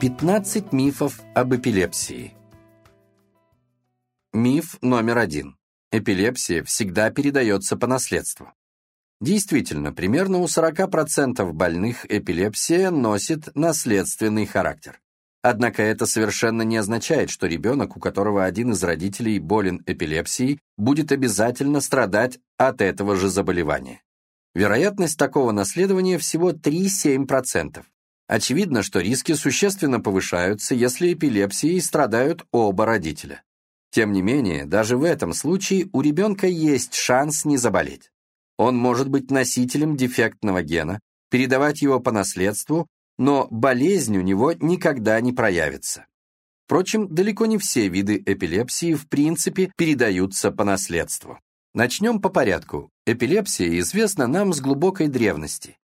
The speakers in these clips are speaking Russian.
15 мифов об эпилепсии. Миф номер один. Эпилепсия всегда передается по наследству. Действительно, примерно у 40% больных эпилепсия носит наследственный характер. Однако это совершенно не означает, что ребенок, у которого один из родителей болен эпилепсией, будет обязательно страдать от этого же заболевания. Вероятность такого наследования всего 3-7%. Очевидно, что риски существенно повышаются, если эпилепсией страдают оба родителя. Тем не менее, даже в этом случае у ребенка есть шанс не заболеть. Он может быть носителем дефектного гена, передавать его по наследству, но болезнь у него никогда не проявится. Впрочем, далеко не все виды эпилепсии в принципе передаются по наследству. Начнем по порядку. Эпилепсия известна нам с глубокой древности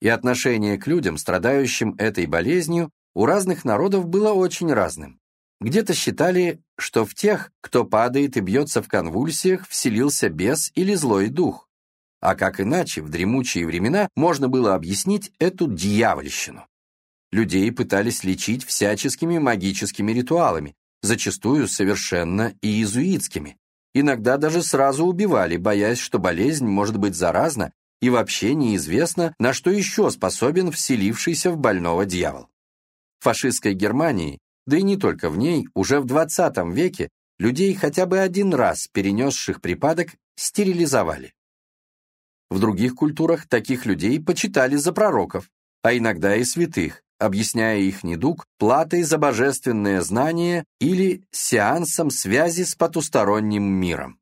и отношение к людям, страдающим этой болезнью, у разных народов было очень разным. Где-то считали, что в тех, кто падает и бьется в конвульсиях, вселился бес или злой дух. А как иначе, в дремучие времена можно было объяснить эту дьявольщину. Людей пытались лечить всяческими магическими ритуалами, зачастую совершенно иезуитскими. Иногда даже сразу убивали, боясь, что болезнь может быть заразна и вообще неизвестно, на что еще способен вселившийся в больного дьявол. В фашистской Германии, да и не только в ней, уже в 20 веке людей хотя бы один раз перенесших припадок стерилизовали. В других культурах таких людей почитали за пророков, а иногда и святых, объясняя их недуг платой за божественное знание или сеансом связи с потусторонним миром.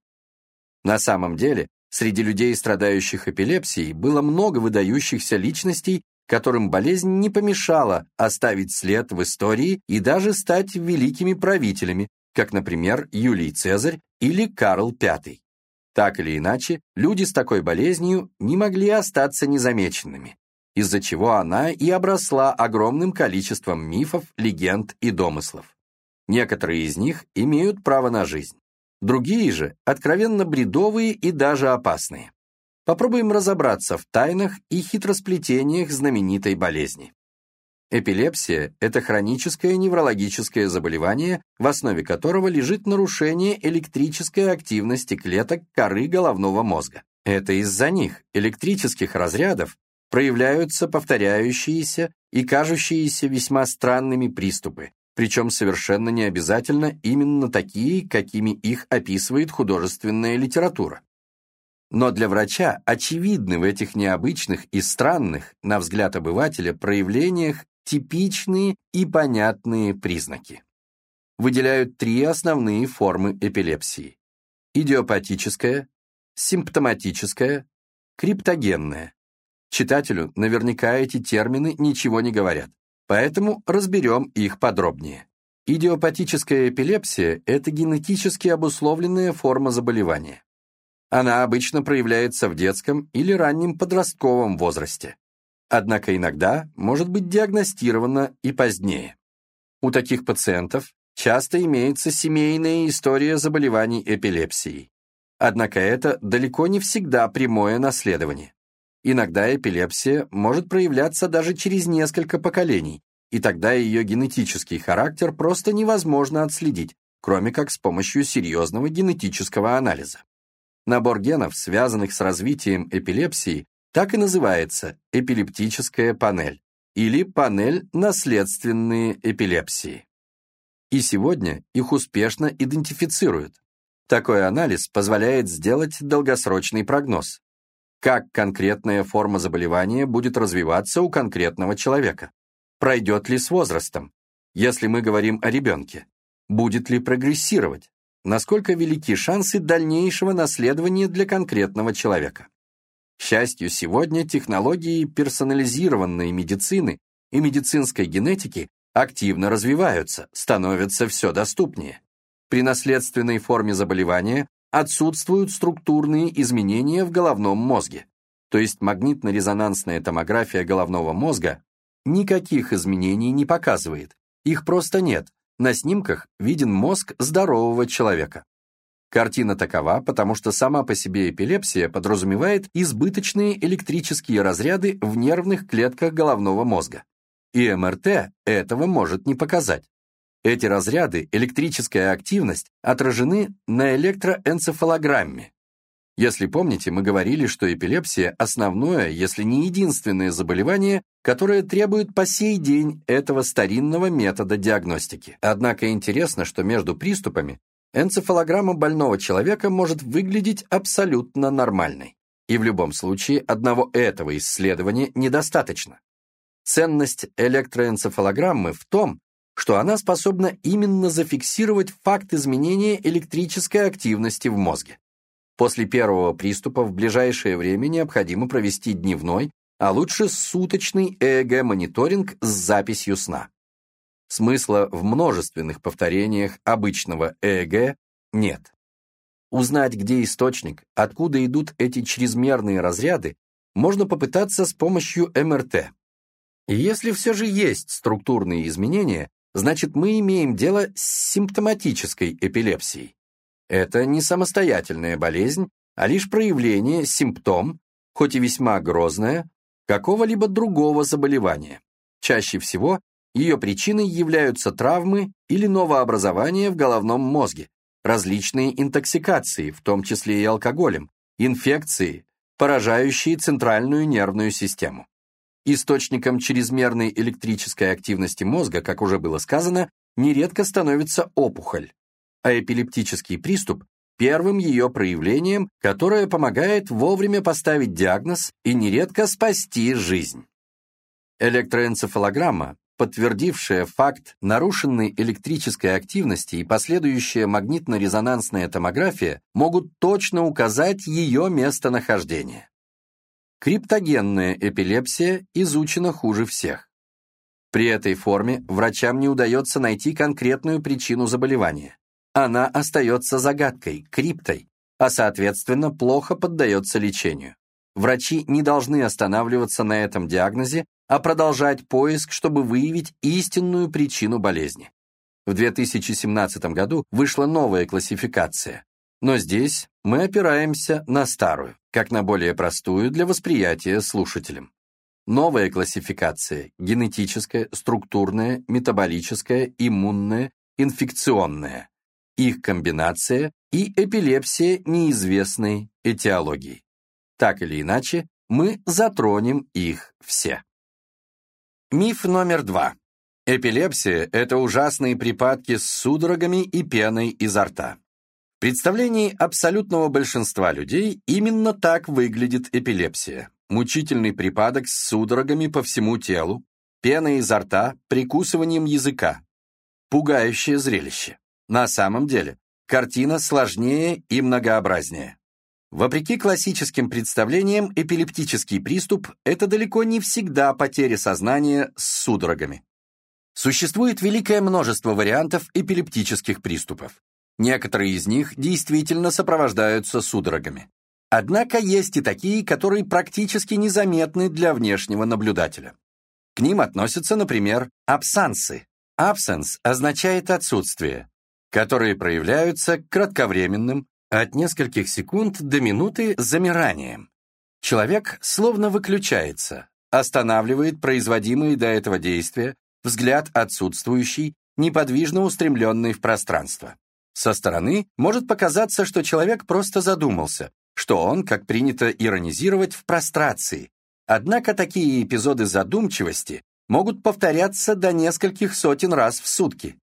На самом деле, Среди людей, страдающих эпилепсией, было много выдающихся личностей, которым болезнь не помешала оставить след в истории и даже стать великими правителями, как, например, Юлий Цезарь или Карл V. Так или иначе, люди с такой болезнью не могли остаться незамеченными, из-за чего она и обросла огромным количеством мифов, легенд и домыслов. Некоторые из них имеют право на жизнь. Другие же откровенно бредовые и даже опасные. Попробуем разобраться в тайнах и хитросплетениях знаменитой болезни. Эпилепсия – это хроническое неврологическое заболевание, в основе которого лежит нарушение электрической активности клеток коры головного мозга. Это из-за них, электрических разрядов, проявляются повторяющиеся и кажущиеся весьма странными приступы, причем совершенно не обязательно именно такие, какими их описывает художественная литература. Но для врача очевидны в этих необычных и странных, на взгляд обывателя, проявлениях типичные и понятные признаки. Выделяют три основные формы эпилепсии. Идиопатическая, симптоматическая, криптогенная. Читателю наверняка эти термины ничего не говорят. Поэтому разберем их подробнее. Идиопатическая эпилепсия – это генетически обусловленная форма заболевания. Она обычно проявляется в детском или раннем подростковом возрасте. Однако иногда может быть диагностирована и позднее. У таких пациентов часто имеется семейная история заболеваний эпилепсией. Однако это далеко не всегда прямое наследование. Иногда эпилепсия может проявляться даже через несколько поколений, и тогда ее генетический характер просто невозможно отследить, кроме как с помощью серьезного генетического анализа. Набор генов, связанных с развитием эпилепсии, так и называется эпилептическая панель или панель наследственные эпилепсии. И сегодня их успешно идентифицируют. Такой анализ позволяет сделать долгосрочный прогноз, как конкретная форма заболевания будет развиваться у конкретного человека. Пройдет ли с возрастом? Если мы говорим о ребенке. Будет ли прогрессировать? Насколько велики шансы дальнейшего наследования для конкретного человека? К счастью, сегодня технологии персонализированной медицины и медицинской генетики активно развиваются, становятся все доступнее. При наследственной форме заболевания отсутствуют структурные изменения в головном мозге. То есть магнитно-резонансная томография головного мозга никаких изменений не показывает. Их просто нет. На снимках виден мозг здорового человека. Картина такова, потому что сама по себе эпилепсия подразумевает избыточные электрические разряды в нервных клетках головного мозга. и МРТ этого может не показать. Эти разряды, электрическая активность, отражены на электроэнцефалограмме. Если помните, мы говорили, что эпилепсия – основное, если не единственное заболевание, которое требует по сей день этого старинного метода диагностики. Однако интересно, что между приступами энцефалограмма больного человека может выглядеть абсолютно нормальной. И в любом случае одного этого исследования недостаточно. Ценность электроэнцефалограммы в том, что она способна именно зафиксировать факт изменения электрической активности в мозге. После первого приступа в ближайшее время необходимо провести дневной, а лучше суточный ЭЭГ-мониторинг с записью сна. Смысла в множественных повторениях обычного ЭЭГ нет. Узнать, где источник, откуда идут эти чрезмерные разряды, можно попытаться с помощью МРТ. И если все же есть структурные изменения, значит мы имеем дело с симптоматической эпилепсией. Это не самостоятельная болезнь, а лишь проявление, симптом, хоть и весьма грозное, какого-либо другого заболевания. Чаще всего ее причиной являются травмы или новообразования в головном мозге, различные интоксикации, в том числе и алкоголем, инфекции, поражающие центральную нервную систему. Источником чрезмерной электрической активности мозга, как уже было сказано, нередко становится опухоль, а эпилептический приступ – первым ее проявлением, которое помогает вовремя поставить диагноз и нередко спасти жизнь. Электроэнцефалограмма, подтвердившая факт нарушенной электрической активности и последующая магнитно-резонансная томография могут точно указать ее местонахождение. Криптогенная эпилепсия изучена хуже всех. При этой форме врачам не удается найти конкретную причину заболевания она остается загадкой, криптой, а соответственно плохо поддается лечению. Врачи не должны останавливаться на этом диагнозе, а продолжать поиск, чтобы выявить истинную причину болезни. В 2017 году вышла новая классификация, но здесь мы опираемся на старую, как на более простую для восприятия слушателям. Новая классификация – генетическая, структурная, метаболическая, иммунная, инфекционная их комбинация и эпилепсия неизвестной этиологии. Так или иначе, мы затронем их все. Миф номер два. Эпилепсия – это ужасные припадки с судорогами и пеной изо рта. Представлении абсолютного большинства людей именно так выглядит эпилепсия. Мучительный припадок с судорогами по всему телу, пена изо рта, прикусыванием языка. Пугающее зрелище. На самом деле, картина сложнее и многообразнее. Вопреки классическим представлениям, эпилептический приступ – это далеко не всегда потеря сознания с судорогами. Существует великое множество вариантов эпилептических приступов. Некоторые из них действительно сопровождаются судорогами. Однако есть и такие, которые практически незаметны для внешнего наблюдателя. К ним относятся, например, абсансы. Абсенс означает отсутствие, которые проявляются кратковременным, от нескольких секунд до минуты замиранием. Человек словно выключается, останавливает производимые до этого действия, взгляд отсутствующий, неподвижно устремленный в пространство. Со стороны может показаться, что человек просто задумался, что он, как принято иронизировать, в прострации. Однако такие эпизоды задумчивости могут повторяться до нескольких сотен раз в сутки.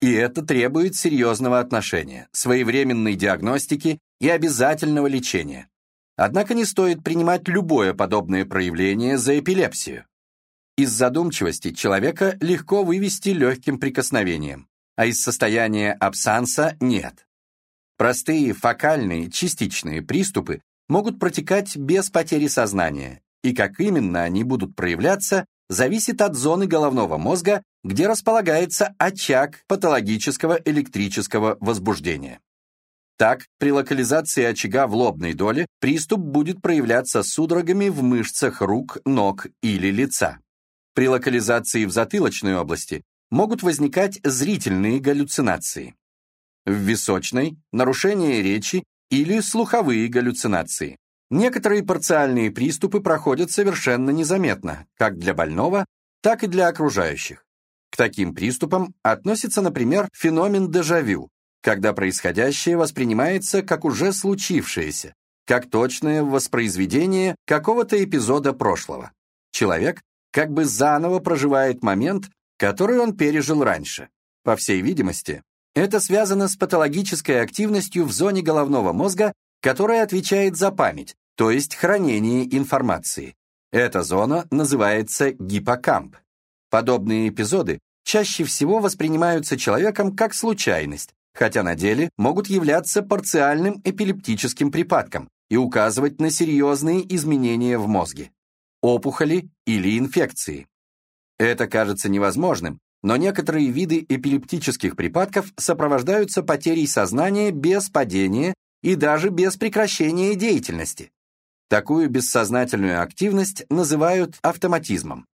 И это требует серьезного отношения, своевременной диагностики и обязательного лечения. Однако не стоит принимать любое подобное проявление за эпилепсию. Из задумчивости человека легко вывести легким прикосновением, а из состояния абсанса нет. Простые фокальные, частичные приступы могут протекать без потери сознания, и как именно они будут проявляться, зависит от зоны головного мозга, где располагается очаг патологического электрического возбуждения. Так, при локализации очага в лобной доле приступ будет проявляться судорогами в мышцах рук, ног или лица. При локализации в затылочной области могут возникать зрительные галлюцинации. В височной – нарушение речи или слуховые галлюцинации. Некоторые парциальные приступы проходят совершенно незаметно, как для больного, так и для окружающих. К таким приступам относится, например, феномен дежавю, когда происходящее воспринимается как уже случившееся, как точное воспроизведение какого-то эпизода прошлого. Человек как бы заново проживает момент, который он пережил раньше. По всей видимости, это связано с патологической активностью в зоне головного мозга, которая отвечает за память, то есть хранение информации. Эта зона называется гиппокамп. Подобные эпизоды чаще всего воспринимаются человеком как случайность, хотя на деле могут являться парциальным эпилептическим припадком и указывать на серьезные изменения в мозге, опухоли или инфекции. Это кажется невозможным, но некоторые виды эпилептических припадков сопровождаются потерей сознания без падения и даже без прекращения деятельности. Такую бессознательную активность называют автоматизмом.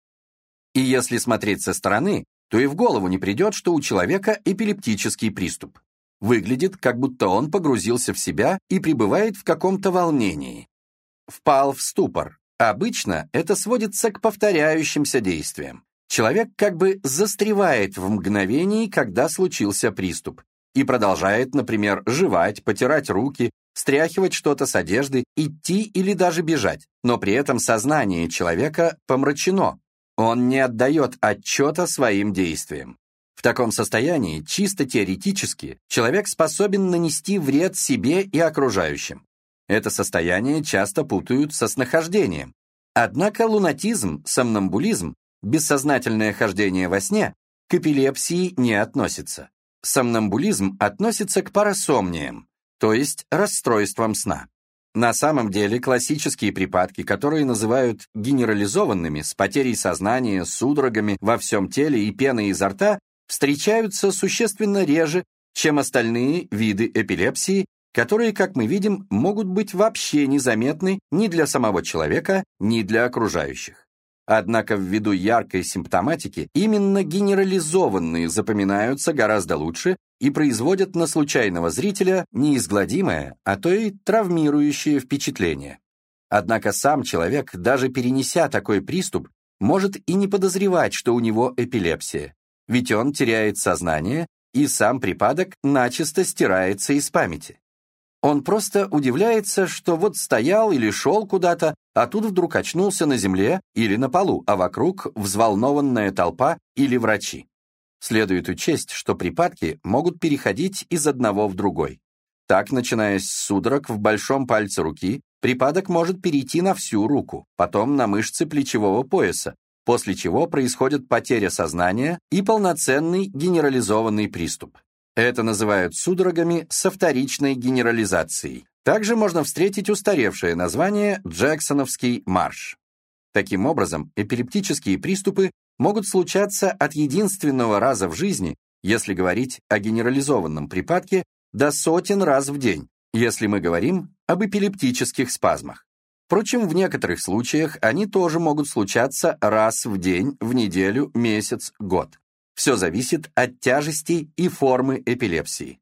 И если смотреть со стороны, то и в голову не придет, что у человека эпилептический приступ. Выглядит, как будто он погрузился в себя и пребывает в каком-то волнении. Впал в ступор. Обычно это сводится к повторяющимся действиям. Человек как бы застревает в мгновении, когда случился приступ, и продолжает, например, жевать, потирать руки, стряхивать что-то с одежды, идти или даже бежать, но при этом сознание человека помрачено. Он не отдает отчета своим действиям. В таком состоянии, чисто теоретически, человек способен нанести вред себе и окружающим. Это состояние часто путают со снохождением. Однако лунатизм, сомнамбулизм, бессознательное хождение во сне к эпилепсии не относится. Сомнамбулизм относится к парасомниям, то есть расстройствам сна. На самом деле классические припадки, которые называют генерализованными, с потерей сознания, судорогами во всем теле и пеной изо рта, встречаются существенно реже, чем остальные виды эпилепсии, которые, как мы видим, могут быть вообще незаметны ни для самого человека, ни для окружающих. Однако ввиду яркой симптоматики именно генерализованные запоминаются гораздо лучше и производят на случайного зрителя неизгладимое, а то и травмирующее впечатление. Однако сам человек, даже перенеся такой приступ, может и не подозревать, что у него эпилепсия, ведь он теряет сознание, и сам припадок начисто стирается из памяти. Он просто удивляется, что вот стоял или шел куда-то, а тут вдруг очнулся на земле или на полу, а вокруг взволнованная толпа или врачи. Следует учесть, что припадки могут переходить из одного в другой. Так, начиная с судорог в большом пальце руки, припадок может перейти на всю руку, потом на мышцы плечевого пояса, после чего происходит потеря сознания и полноценный генерализованный приступ. Это называют судорогами со вторичной генерализацией. Также можно встретить устаревшее название «Джексоновский марш». Таким образом, эпилептические приступы могут случаться от единственного раза в жизни, если говорить о генерализованном припадке, до сотен раз в день, если мы говорим об эпилептических спазмах. Впрочем, в некоторых случаях они тоже могут случаться раз в день, в неделю, месяц, год. Все зависит от тяжести и формы эпилепсии.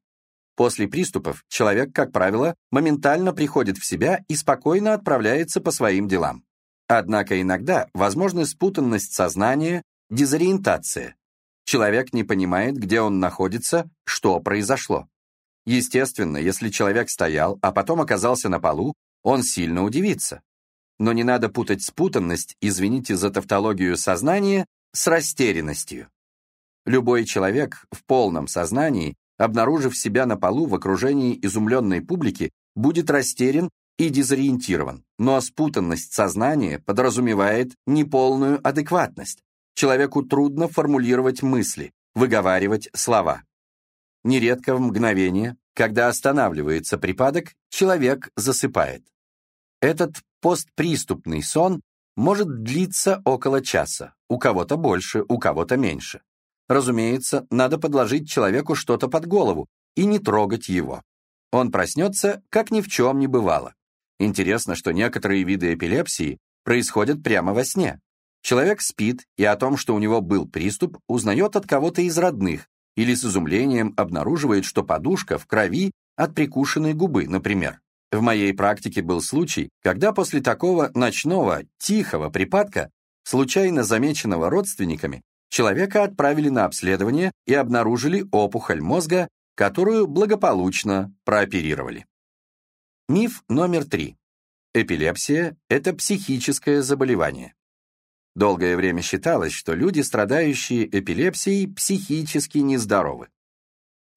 После приступов человек, как правило, моментально приходит в себя и спокойно отправляется по своим делам. Однако иногда возможна спутанность сознания, дезориентация. Человек не понимает, где он находится, что произошло. Естественно, если человек стоял, а потом оказался на полу, он сильно удивится. Но не надо путать спутанность, извините за тавтологию сознания, с растерянностью. Любой человек в полном сознании, обнаружив себя на полу в окружении изумленной публики, будет растерян и дезориентирован. Но спутанность сознания подразумевает неполную адекватность. Человеку трудно формулировать мысли, выговаривать слова. Нередко в мгновение, когда останавливается припадок, человек засыпает. Этот постприступный сон может длиться около часа, у кого-то больше, у кого-то меньше. Разумеется, надо подложить человеку что-то под голову и не трогать его. Он проснется, как ни в чем не бывало. Интересно, что некоторые виды эпилепсии происходят прямо во сне. Человек спит и о том, что у него был приступ, узнает от кого-то из родных или с изумлением обнаруживает, что подушка в крови от прикушенной губы, например. В моей практике был случай, когда после такого ночного, тихого припадка случайно замеченного родственниками, человека отправили на обследование и обнаружили опухоль мозга, которую благополучно прооперировали. Миф номер три. Эпилепсия – это психическое заболевание. Долгое время считалось, что люди, страдающие эпилепсией, психически нездоровы.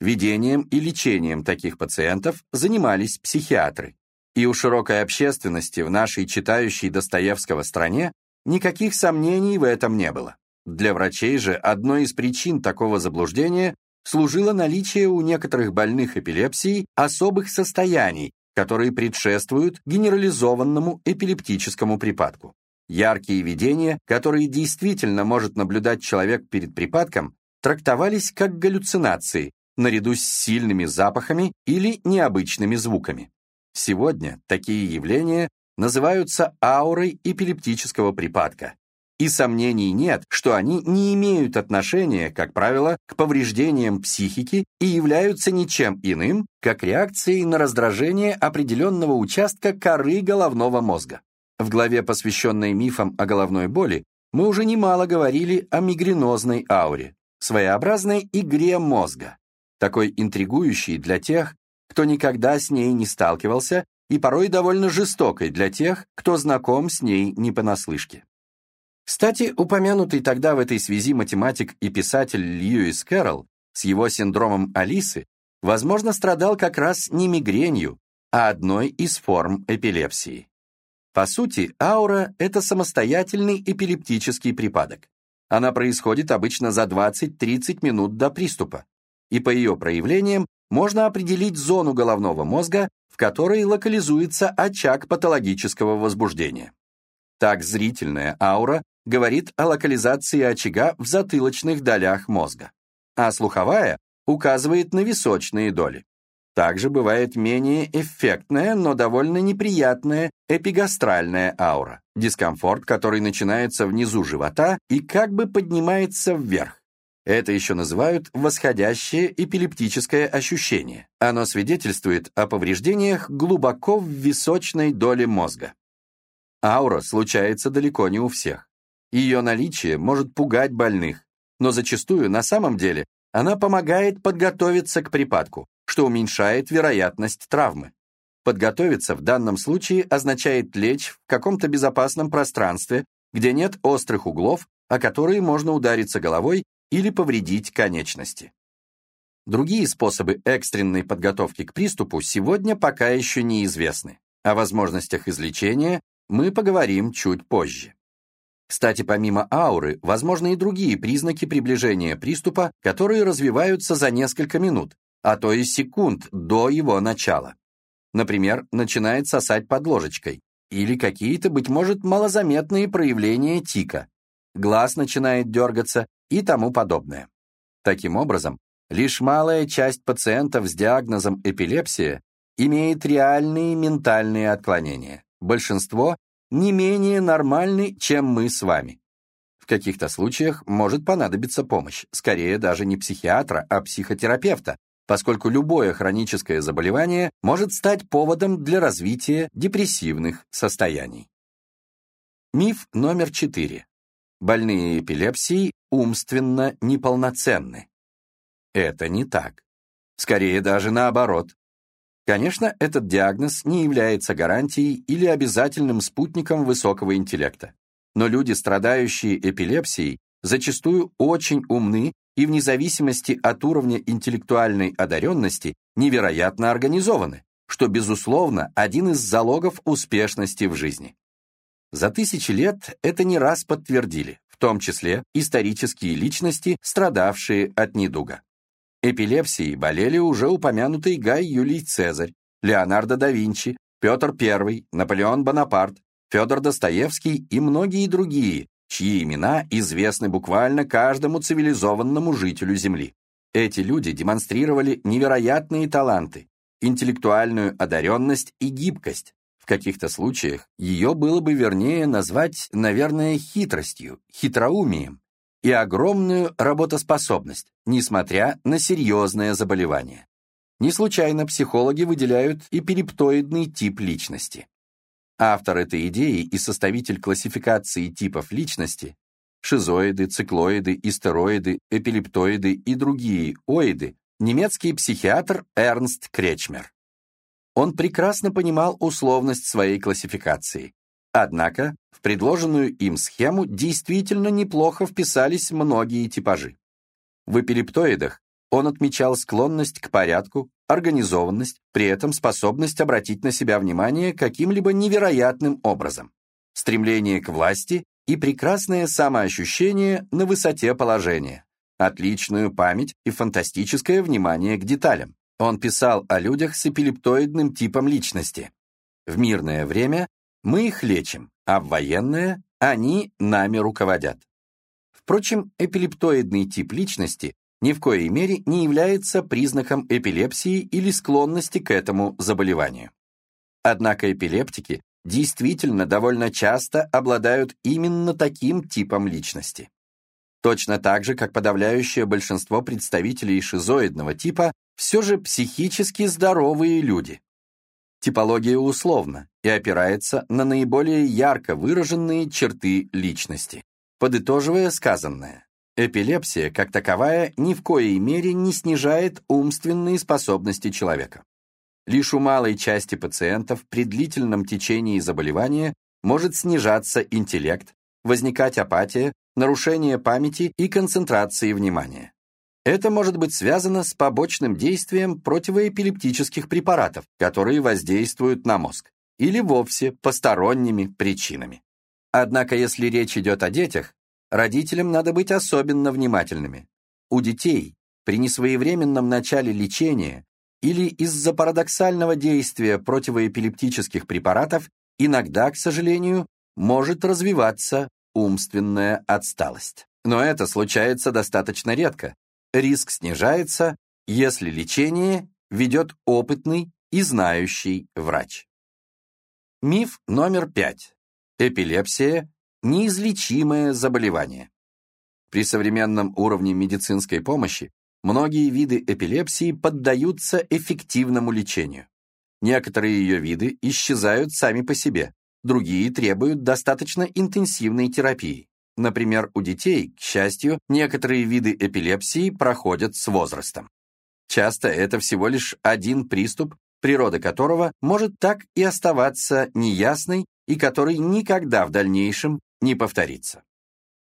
Ведением и лечением таких пациентов занимались психиатры. И у широкой общественности в нашей читающей Достоевского стране никаких сомнений в этом не было. Для врачей же одной из причин такого заблуждения служило наличие у некоторых больных эпилепсией особых состояний, которые предшествуют генерализованному эпилептическому припадку. Яркие видения, которые действительно может наблюдать человек перед припадком, трактовались как галлюцинации, наряду с сильными запахами или необычными звуками. Сегодня такие явления называются аурой эпилептического припадка, и сомнений нет, что они не имеют отношения, как правило, к повреждениям психики и являются ничем иным, как реакцией на раздражение определенного участка коры головного мозга. В главе, посвященной мифам о головной боли, мы уже немало говорили о мигренозной ауре, своеобразной игре мозга, такой интригующей для тех, кто никогда с ней не сталкивался и порой довольно жестокой для тех, кто знаком с ней не понаслышке. Кстати, упомянутый тогда в этой связи математик и писатель Льюис Кэрролл с его синдромом Алисы, возможно, страдал как раз не мигренью, а одной из форм эпилепсии. По сути, аура – это самостоятельный эпилептический припадок. Она происходит обычно за 20-30 минут до приступа, и по ее проявлениям можно определить зону головного мозга, в которой локализуется очаг патологического возбуждения. Так зрительная аура говорит о локализации очага в затылочных долях мозга, а слуховая указывает на височные доли. Также бывает менее эффектная, но довольно неприятная эпигастральная аура, дискомфорт, который начинается внизу живота и как бы поднимается вверх. Это еще называют восходящее эпилептическое ощущение. Оно свидетельствует о повреждениях глубоко в височной доле мозга. Аура случается далеко не у всех. Ее наличие может пугать больных, но зачастую на самом деле она помогает подготовиться к припадку, что уменьшает вероятность травмы. Подготовиться в данном случае означает лечь в каком-то безопасном пространстве, где нет острых углов, о которые можно удариться головой или повредить конечности. Другие способы экстренной подготовки к приступу сегодня пока еще неизвестны. О возможностях излечения мы поговорим чуть позже. Кстати, помимо ауры, возможны и другие признаки приближения приступа, которые развиваются за несколько минут, а то и секунд до его начала. Например, начинает сосать под ложечкой, или какие-то, быть может, малозаметные проявления тика. Глаз начинает дергаться и тому подобное. Таким образом, лишь малая часть пациентов с диагнозом эпилепсия имеет реальные ментальные отклонения большинство не менее нормальны, чем мы с вами. В каких-то случаях может понадобиться помощь, скорее даже не психиатра, а психотерапевта, поскольку любое хроническое заболевание может стать поводом для развития депрессивных состояний. Миф номер четыре. Больные эпилепсией умственно неполноценны. Это не так. Скорее даже наоборот. Конечно, этот диагноз не является гарантией или обязательным спутником высокого интеллекта. Но люди, страдающие эпилепсией, зачастую очень умны и вне зависимости от уровня интеллектуальной одаренности невероятно организованы, что, безусловно, один из залогов успешности в жизни. За тысячи лет это не раз подтвердили, в том числе исторические личности, страдавшие от недуга. Эпилепсией болели уже упомянутый Гай Юлий Цезарь, Леонардо да Винчи, Петр I, Наполеон Бонапарт, Федор Достоевский и многие другие, чьи имена известны буквально каждому цивилизованному жителю Земли. Эти люди демонстрировали невероятные таланты, интеллектуальную одаренность и гибкость. В каких-то случаях ее было бы вернее назвать, наверное, хитростью, хитроумием и огромную работоспособность, несмотря на серьезное заболевание. Не случайно психологи выделяют эпилептоидный тип личности. Автор этой идеи и составитель классификации типов личности шизоиды, циклоиды, истероиды, эпилептоиды и другие оиды, немецкий психиатр Эрнст Кречмер. Он прекрасно понимал условность своей классификации. Однако в предложенную им схему действительно неплохо вписались многие типажи. В эпилептоидах он отмечал склонность к порядку, организованность, при этом способность обратить на себя внимание каким-либо невероятным образом, стремление к власти и прекрасное самоощущение на высоте положения, отличную память и фантастическое внимание к деталям. Он писал о людях с эпилептоидным типом личности. В мирное время мы их лечим, а в военное они нами руководят. Впрочем, эпилептоидный тип личности ни в коей мере не является признаком эпилепсии или склонности к этому заболеванию. Однако эпилептики действительно довольно часто обладают именно таким типом личности. Точно так же, как подавляющее большинство представителей шизоидного типа все же психически здоровые люди. Типология условна и опирается на наиболее ярко выраженные черты личности. Подытоживая сказанное, эпилепсия, как таковая, ни в коей мере не снижает умственные способности человека. Лишь у малой части пациентов при длительном течении заболевания может снижаться интеллект, возникать апатия, нарушение памяти и концентрации внимания. Это может быть связано с побочным действием противоэпилептических препаратов, которые воздействуют на мозг, или вовсе посторонними причинами. Однако, если речь идет о детях, родителям надо быть особенно внимательными. У детей при несвоевременном начале лечения или из-за парадоксального действия противоэпилептических препаратов иногда, к сожалению, может развиваться умственная отсталость. Но это случается достаточно редко. Риск снижается, если лечение ведет опытный и знающий врач. Миф номер пять. Эпилепсия – неизлечимое заболевание. При современном уровне медицинской помощи Многие виды эпилепсии поддаются эффективному лечению. Некоторые ее виды исчезают сами по себе, другие требуют достаточно интенсивной терапии. Например, у детей, к счастью, некоторые виды эпилепсии проходят с возрастом. Часто это всего лишь один приступ, природа которого может так и оставаться неясной и который никогда в дальнейшем не повторится.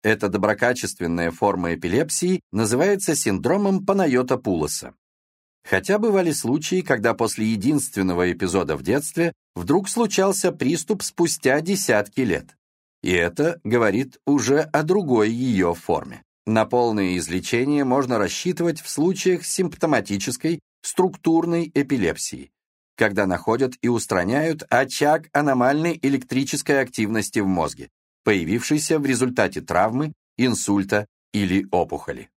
Эта доброкачественная форма эпилепсии называется синдромом Панайота-Пулоса. Хотя бывали случаи, когда после единственного эпизода в детстве вдруг случался приступ спустя десятки лет. И это говорит уже о другой ее форме. На полное излечение можно рассчитывать в случаях симптоматической структурной эпилепсии, когда находят и устраняют очаг аномальной электрической активности в мозге, появившийся в результате травмы, инсульта или опухоли.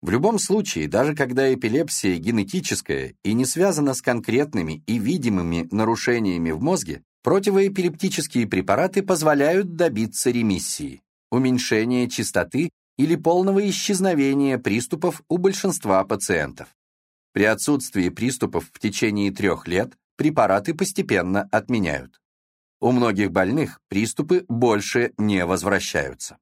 В любом случае, даже когда эпилепсия генетическая и не связана с конкретными и видимыми нарушениями в мозге, противоэпилептические препараты позволяют добиться ремиссии, уменьшения частоты или полного исчезновения приступов у большинства пациентов. При отсутствии приступов в течение трех лет препараты постепенно отменяют. У многих больных приступы больше не возвращаются.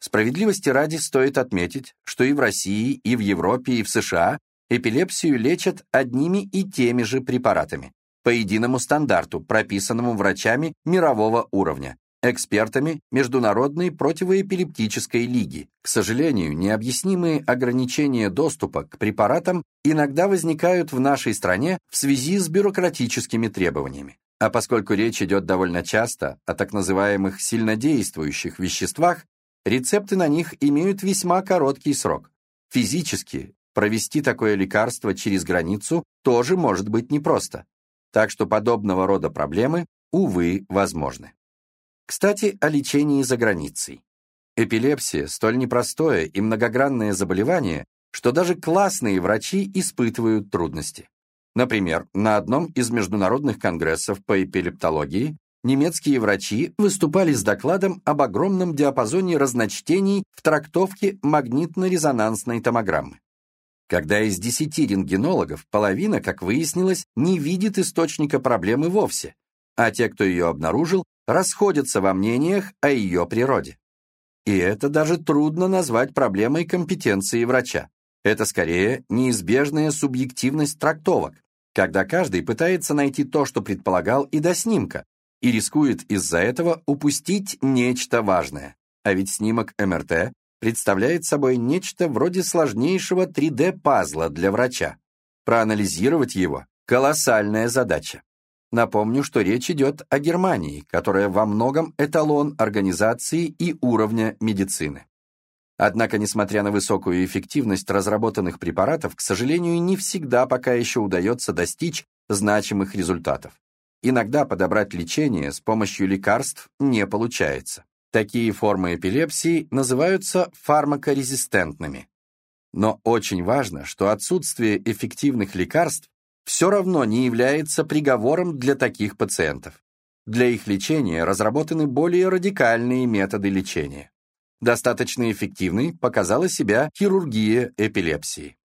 Справедливости ради стоит отметить, что и в России, и в Европе, и в США эпилепсию лечат одними и теми же препаратами, по единому стандарту, прописанному врачами мирового уровня, экспертами Международной противоэпилептической лиги. К сожалению, необъяснимые ограничения доступа к препаратам иногда возникают в нашей стране в связи с бюрократическими требованиями. А поскольку речь идет довольно часто о так называемых сильнодействующих веществах, рецепты на них имеют весьма короткий срок. Физически провести такое лекарство через границу тоже может быть непросто. Так что подобного рода проблемы, увы, возможны. Кстати, о лечении за границей. Эпилепсия – столь непростое и многогранное заболевание, что даже классные врачи испытывают трудности. Например, на одном из международных конгрессов по эпилептологии немецкие врачи выступали с докладом об огромном диапазоне разночтений в трактовке магнитно-резонансной томограммы. Когда из десяти рентгенологов половина, как выяснилось, не видит источника проблемы вовсе, а те, кто ее обнаружил, расходятся во мнениях о ее природе. И это даже трудно назвать проблемой компетенции врача. Это скорее неизбежная субъективность трактовок, когда каждый пытается найти то, что предполагал и до снимка, и рискует из-за этого упустить нечто важное. А ведь снимок МРТ представляет собой нечто вроде сложнейшего 3D-пазла для врача. Проанализировать его – колоссальная задача. Напомню, что речь идет о Германии, которая во многом эталон организации и уровня медицины. Однако, несмотря на высокую эффективность разработанных препаратов, к сожалению, не всегда пока еще удается достичь значимых результатов. Иногда подобрать лечение с помощью лекарств не получается. Такие формы эпилепсии называются фармакорезистентными. Но очень важно, что отсутствие эффективных лекарств все равно не является приговором для таких пациентов. Для их лечения разработаны более радикальные методы лечения. Достаточно эффективной показала себя хирургия эпилепсии.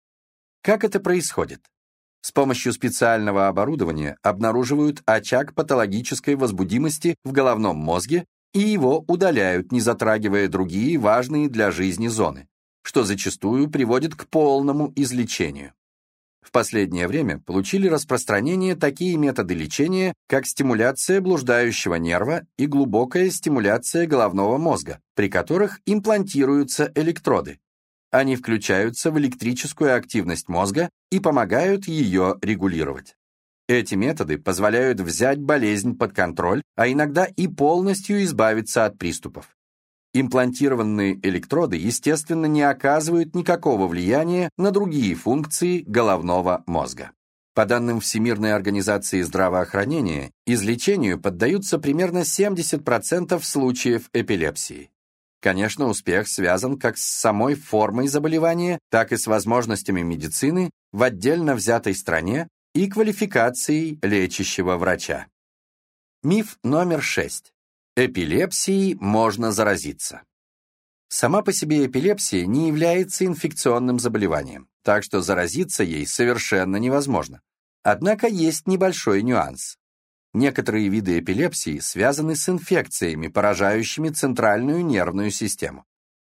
Как это происходит? С помощью специального оборудования обнаруживают очаг патологической возбудимости в головном мозге и его удаляют, не затрагивая другие важные для жизни зоны, что зачастую приводит к полному излечению. В последнее время получили распространение такие методы лечения, как стимуляция блуждающего нерва и глубокая стимуляция головного мозга, при которых имплантируются электроды. Они включаются в электрическую активность мозга и помогают ее регулировать. Эти методы позволяют взять болезнь под контроль, а иногда и полностью избавиться от приступов. Имплантированные электроды, естественно, не оказывают никакого влияния на другие функции головного мозга. По данным Всемирной организации здравоохранения, излечению поддаются примерно 70% случаев эпилепсии. Конечно, успех связан как с самой формой заболевания, так и с возможностями медицины в отдельно взятой стране и квалификацией лечащего врача. Миф номер 6. Эпилепсией можно заразиться. Сама по себе эпилепсия не является инфекционным заболеванием, так что заразиться ей совершенно невозможно. Однако есть небольшой нюанс. Некоторые виды эпилепсии связаны с инфекциями, поражающими центральную нервную систему.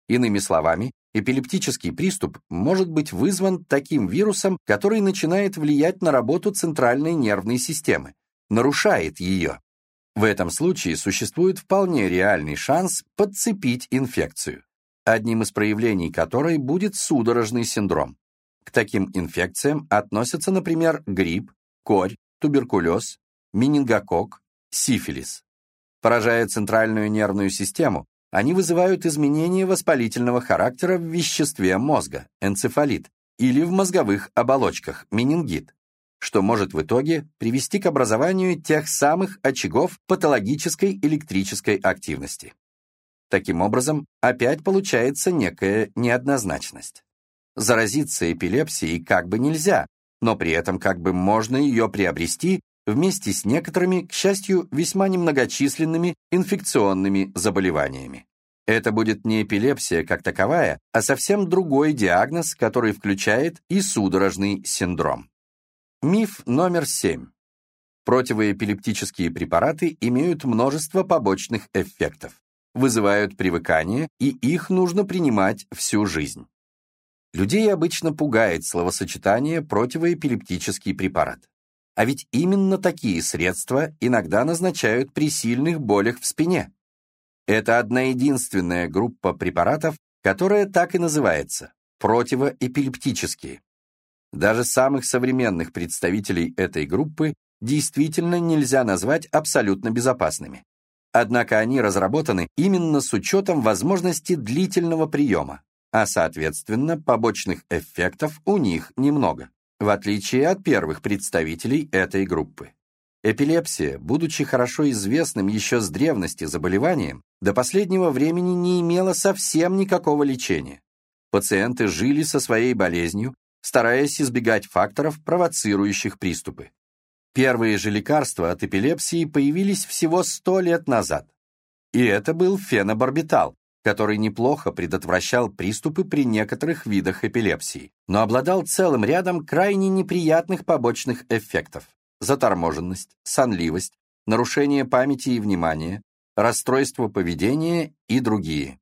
Иными словами, эпилептический приступ может быть вызван таким вирусом, который начинает влиять на работу центральной нервной системы, нарушает ее. В этом случае существует вполне реальный шанс подцепить инфекцию, одним из проявлений которой будет судорожный синдром. К таким инфекциям относятся, например, грипп, корь, туберкулез, менингококк, сифилис. Поражая центральную нервную систему, они вызывают изменения воспалительного характера в веществе мозга, энцефалит, или в мозговых оболочках, менингит, что может в итоге привести к образованию тех самых очагов патологической электрической активности. Таким образом, опять получается некая неоднозначность. Заразиться эпилепсией как бы нельзя, но при этом как бы можно ее приобрести вместе с некоторыми, к счастью, весьма немногочисленными инфекционными заболеваниями. Это будет не эпилепсия как таковая, а совсем другой диагноз, который включает и судорожный синдром. Миф номер семь. Противоэпилептические препараты имеют множество побочных эффектов, вызывают привыкание, и их нужно принимать всю жизнь. Людей обычно пугает словосочетание «противоэпилептический препарат». А ведь именно такие средства иногда назначают при сильных болях в спине. Это одна единственная группа препаратов, которая так и называется – противоэпилептические. Даже самых современных представителей этой группы действительно нельзя назвать абсолютно безопасными. Однако они разработаны именно с учетом возможности длительного приема, а соответственно побочных эффектов у них немного, в отличие от первых представителей этой группы. Эпилепсия, будучи хорошо известным еще с древности заболеванием, до последнего времени не имела совсем никакого лечения. Пациенты жили со своей болезнью, стараясь избегать факторов, провоцирующих приступы. Первые же лекарства от эпилепсии появились всего 100 лет назад. И это был фенобарбитал, который неплохо предотвращал приступы при некоторых видах эпилепсии, но обладал целым рядом крайне неприятных побочных эффектов – заторможенность, сонливость, нарушение памяти и внимания, расстройство поведения и другие.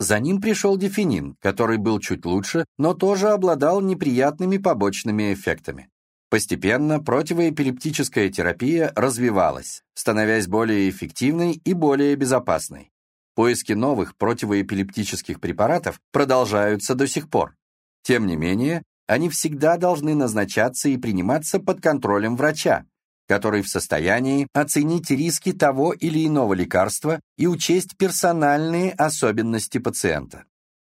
За ним пришел дефинин, который был чуть лучше, но тоже обладал неприятными побочными эффектами. Постепенно противоэпилептическая терапия развивалась, становясь более эффективной и более безопасной. Поиски новых противоэпилептических препаратов продолжаются до сих пор. Тем не менее, они всегда должны назначаться и приниматься под контролем врача, который в состоянии оценить риски того или иного лекарства и учесть персональные особенности пациента.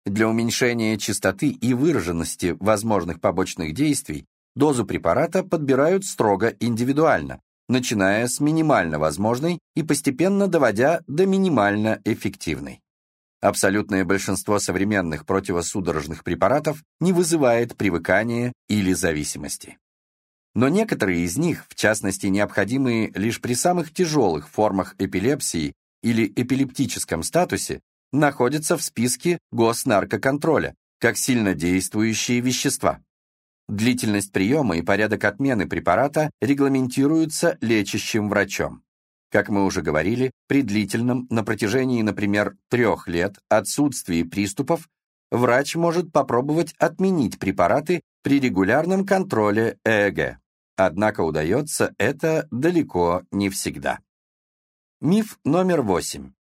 Для уменьшения частоты и выраженности возможных побочных действий дозу препарата подбирают строго индивидуально, начиная с минимально возможной и постепенно доводя до минимально эффективной. Абсолютное большинство современных противосудорожных препаратов не вызывает привыкания или зависимости. Но некоторые из них, в частности необходимые лишь при самых тяжелых формах эпилепсии или эпилептическом статусе, находятся в списке госнаркоконтроля как сильнодействующие вещества. Длительность приема и порядок отмены препарата регламентируются лечащим врачом. Как мы уже говорили, при длительном, на протяжении, например, трех лет, отсутствии приступов, врач может попробовать отменить препараты при регулярном контроле ЭЭГ. Однако удается это далеко не всегда. Миф номер восемь.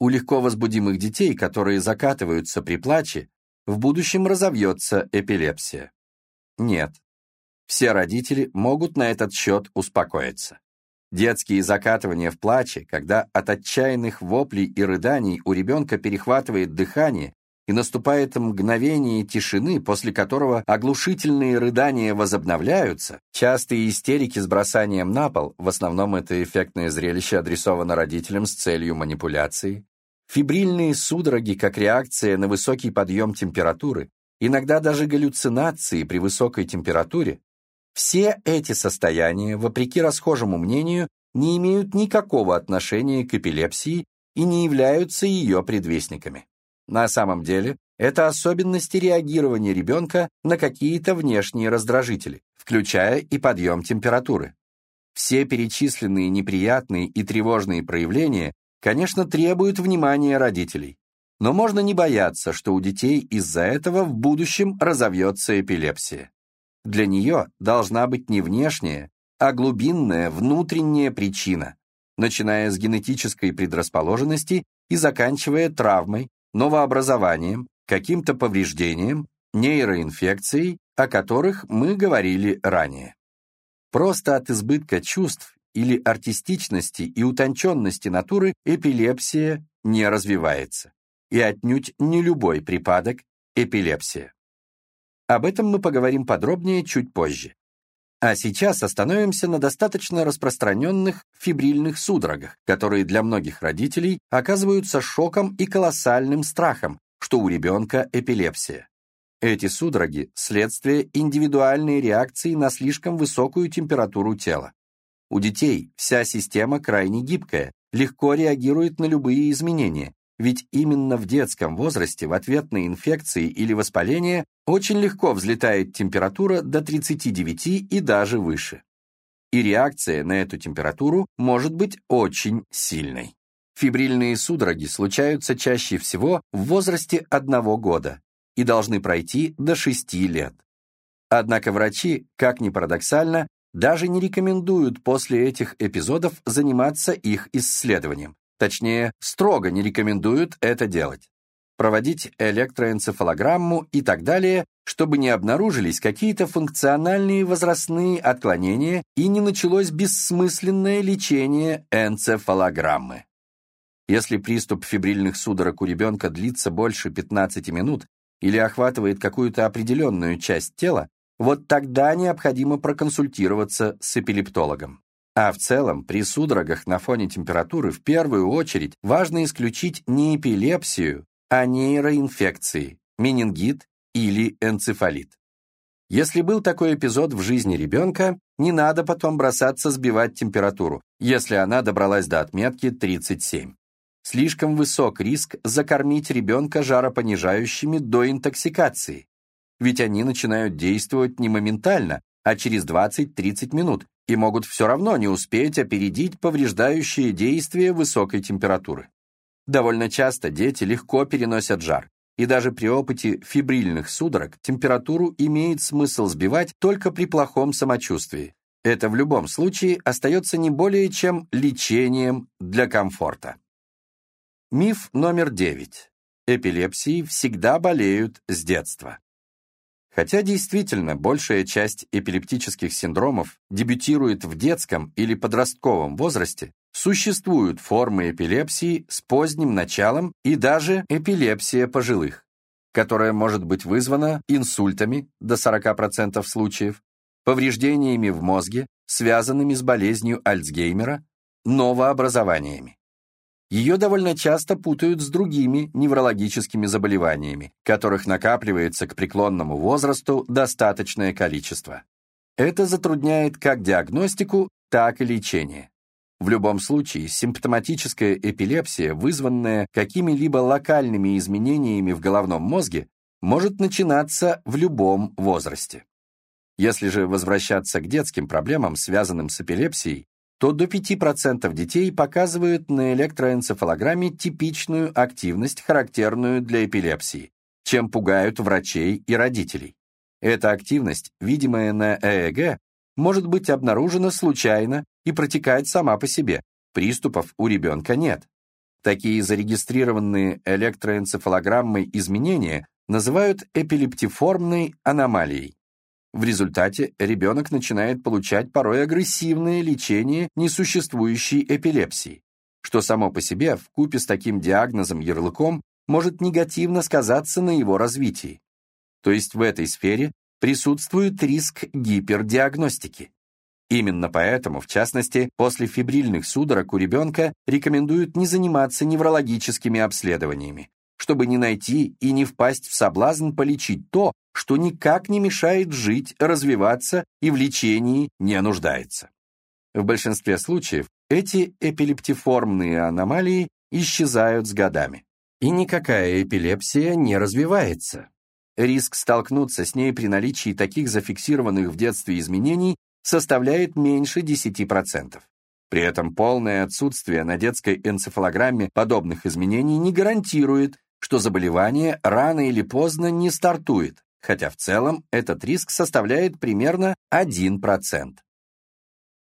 У легко возбудимых детей, которые закатываются при плаче, в будущем разовьется эпилепсия. Нет. Все родители могут на этот счет успокоиться. Детские закатывания в плаче, когда от отчаянных воплей и рыданий у ребенка перехватывает дыхание и наступает мгновение тишины, после которого оглушительные рыдания возобновляются, частые истерики с бросанием на пол, в основном это эффектное зрелище адресовано родителям с целью манипуляции, фибрильные судороги как реакция на высокий подъем температуры, иногда даже галлюцинации при высокой температуре, все эти состояния, вопреки расхожему мнению, не имеют никакого отношения к эпилепсии и не являются ее предвестниками. На самом деле, это особенности реагирования ребенка на какие-то внешние раздражители, включая и подъем температуры. Все перечисленные неприятные и тревожные проявления, конечно, требуют внимания родителей. Но можно не бояться, что у детей из-за этого в будущем разовьется эпилепсия. Для нее должна быть не внешняя, а глубинная внутренняя причина, начиная с генетической предрасположенности и заканчивая травмой, новообразованием, каким-то повреждением, нейроинфекцией, о которых мы говорили ранее. Просто от избытка чувств или артистичности и утонченности натуры эпилепсия не развивается и отнюдь не любой припадок – эпилепсия. Об этом мы поговорим подробнее чуть позже. А сейчас остановимся на достаточно распространенных фибрильных судорогах, которые для многих родителей оказываются шоком и колоссальным страхом, что у ребенка эпилепсия. Эти судороги – следствие индивидуальной реакции на слишком высокую температуру тела. У детей вся система крайне гибкая, легко реагирует на любые изменения, ведь именно в детском возрасте в ответ на инфекции или воспаление очень легко взлетает температура до 39 и даже выше. И реакция на эту температуру может быть очень сильной. Фибрильные судороги случаются чаще всего в возрасте одного года и должны пройти до 6 лет. Однако врачи, как ни парадоксально, даже не рекомендуют после этих эпизодов заниматься их исследованием, Точнее, строго не рекомендуют это делать. Проводить электроэнцефалограмму и так далее, чтобы не обнаружились какие-то функциональные возрастные отклонения и не началось бессмысленное лечение энцефалограммы. Если приступ фибрильных судорог у ребенка длится больше 15 минут или охватывает какую-то определенную часть тела, вот тогда необходимо проконсультироваться с эпилептологом. А в целом, при судорогах на фоне температуры в первую очередь важно исключить не эпилепсию, а нейроинфекции, менингит или энцефалит. Если был такой эпизод в жизни ребенка, не надо потом бросаться сбивать температуру, если она добралась до отметки 37. Слишком высок риск закормить ребенка жаропонижающими до интоксикации, ведь они начинают действовать не моментально, а через 20-30 минут, и могут все равно не успеть опередить повреждающие действия высокой температуры. Довольно часто дети легко переносят жар, и даже при опыте фибрильных судорог температуру имеет смысл сбивать только при плохом самочувствии. Это в любом случае остается не более чем лечением для комфорта. Миф номер девять. Эпилепсии всегда болеют с детства. Хотя действительно большая часть эпилептических синдромов дебютирует в детском или подростковом возрасте, существуют формы эпилепсии с поздним началом и даже эпилепсия пожилых, которая может быть вызвана инсультами до 40% случаев, повреждениями в мозге, связанными с болезнью Альцгеймера, новообразованиями. Ее довольно часто путают с другими неврологическими заболеваниями, которых накапливается к преклонному возрасту достаточное количество. Это затрудняет как диагностику, так и лечение. В любом случае, симптоматическая эпилепсия, вызванная какими-либо локальными изменениями в головном мозге, может начинаться в любом возрасте. Если же возвращаться к детским проблемам, связанным с эпилепсией, то до 5% детей показывают на электроэнцефалограмме типичную активность, характерную для эпилепсии, чем пугают врачей и родителей. Эта активность, видимая на ЭЭГ, может быть обнаружена случайно и протекать сама по себе. Приступов у ребенка нет. Такие зарегистрированные электроэнцефалограммой изменения называют эпилептиформной аномалией. В результате ребенок начинает получать порой агрессивное лечение несуществующей эпилепсии, что само по себе в купе с таким диагнозом-ярлыком может негативно сказаться на его развитии. То есть в этой сфере присутствует риск гипердиагностики. Именно поэтому, в частности, после фибрильных судорог у ребенка рекомендуют не заниматься неврологическими обследованиями, чтобы не найти и не впасть в соблазн полечить то, что никак не мешает жить, развиваться и в лечении не нуждается. В большинстве случаев эти эпилептиформные аномалии исчезают с годами. И никакая эпилепсия не развивается. Риск столкнуться с ней при наличии таких зафиксированных в детстве изменений составляет меньше 10%. При этом полное отсутствие на детской энцефалограмме подобных изменений не гарантирует, что заболевание рано или поздно не стартует, хотя в целом этот риск составляет примерно 1%.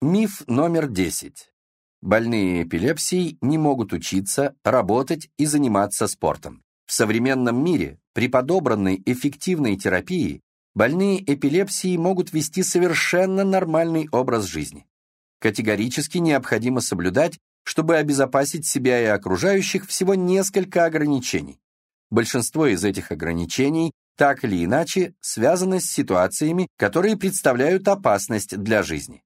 Миф номер 10. Больные эпилепсией не могут учиться, работать и заниматься спортом. В современном мире при подобранной эффективной терапии больные эпилепсией могут вести совершенно нормальный образ жизни. Категорически необходимо соблюдать, чтобы обезопасить себя и окружающих всего несколько ограничений. Большинство из этих ограничений так или иначе связаны с ситуациями, которые представляют опасность для жизни.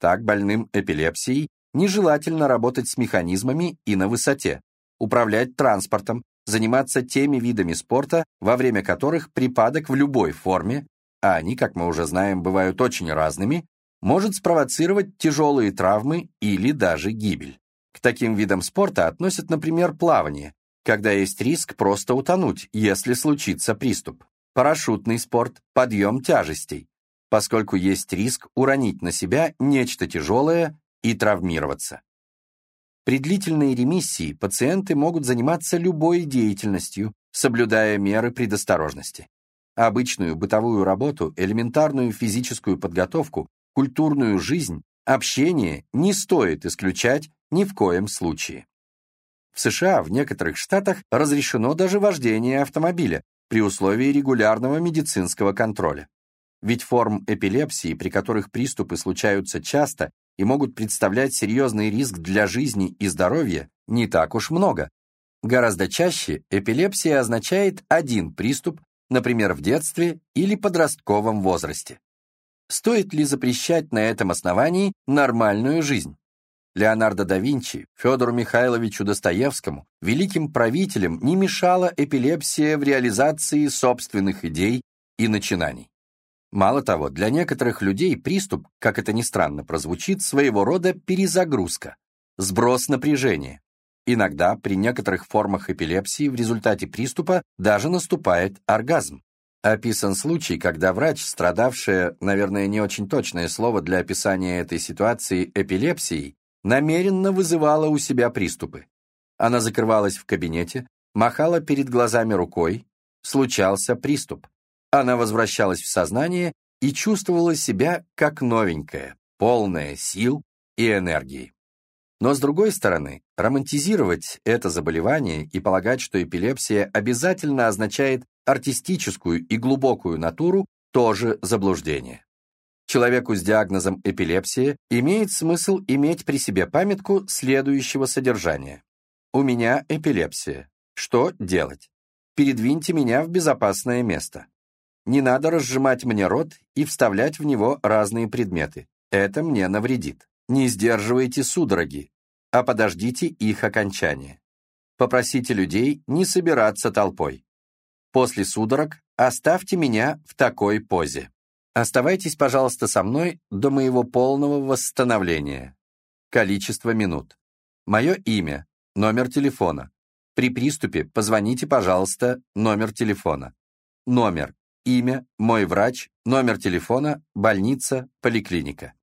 Так больным эпилепсией нежелательно работать с механизмами и на высоте, управлять транспортом, заниматься теми видами спорта, во время которых припадок в любой форме, а они, как мы уже знаем, бывают очень разными, может спровоцировать тяжелые травмы или даже гибель. К таким видам спорта относят, например, плавание, когда есть риск просто утонуть, если случится приступ парашютный спорт, подъем тяжестей, поскольку есть риск уронить на себя нечто тяжелое и травмироваться. При длительной ремиссии пациенты могут заниматься любой деятельностью, соблюдая меры предосторожности. Обычную бытовую работу, элементарную физическую подготовку, культурную жизнь, общение не стоит исключать ни в коем случае. В США в некоторых штатах разрешено даже вождение автомобиля, при условии регулярного медицинского контроля. Ведь форм эпилепсии, при которых приступы случаются часто и могут представлять серьезный риск для жизни и здоровья, не так уж много. Гораздо чаще эпилепсия означает один приступ, например, в детстве или подростковом возрасте. Стоит ли запрещать на этом основании нормальную жизнь? Леонардо да Винчи, Федору Михайловичу Достоевскому, великим правителям не мешала эпилепсия в реализации собственных идей и начинаний. Мало того, для некоторых людей приступ, как это ни странно прозвучит, своего рода перезагрузка, сброс напряжения. Иногда при некоторых формах эпилепсии в результате приступа даже наступает оргазм. Описан случай, когда врач, страдавшая, наверное, не очень точное слово для описания этой ситуации, эпилепсией, намеренно вызывала у себя приступы. Она закрывалась в кабинете, махала перед глазами рукой, случался приступ. Она возвращалась в сознание и чувствовала себя как новенькая, полная сил и энергии. Но с другой стороны, романтизировать это заболевание и полагать, что эпилепсия обязательно означает артистическую и глубокую натуру, тоже заблуждение. Человеку с диагнозом эпилепсия имеет смысл иметь при себе памятку следующего содержания. «У меня эпилепсия. Что делать? Передвиньте меня в безопасное место. Не надо разжимать мне рот и вставлять в него разные предметы. Это мне навредит. Не сдерживайте судороги, а подождите их окончания. Попросите людей не собираться толпой. После судорог оставьте меня в такой позе. Оставайтесь, пожалуйста, со мной до моего полного восстановления. Количество минут. Мое имя, номер телефона. При приступе позвоните, пожалуйста, номер телефона. Номер, имя, мой врач, номер телефона, больница, поликлиника.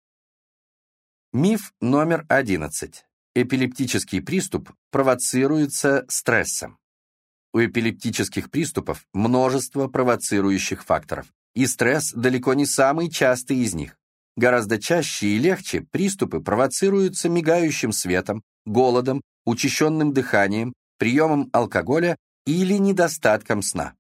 Миф номер 11. Эпилептический приступ провоцируется стрессом. У эпилептических приступов множество провоцирующих факторов, и стресс далеко не самый частый из них. Гораздо чаще и легче приступы провоцируются мигающим светом, голодом, учащенным дыханием, приемом алкоголя или недостатком сна.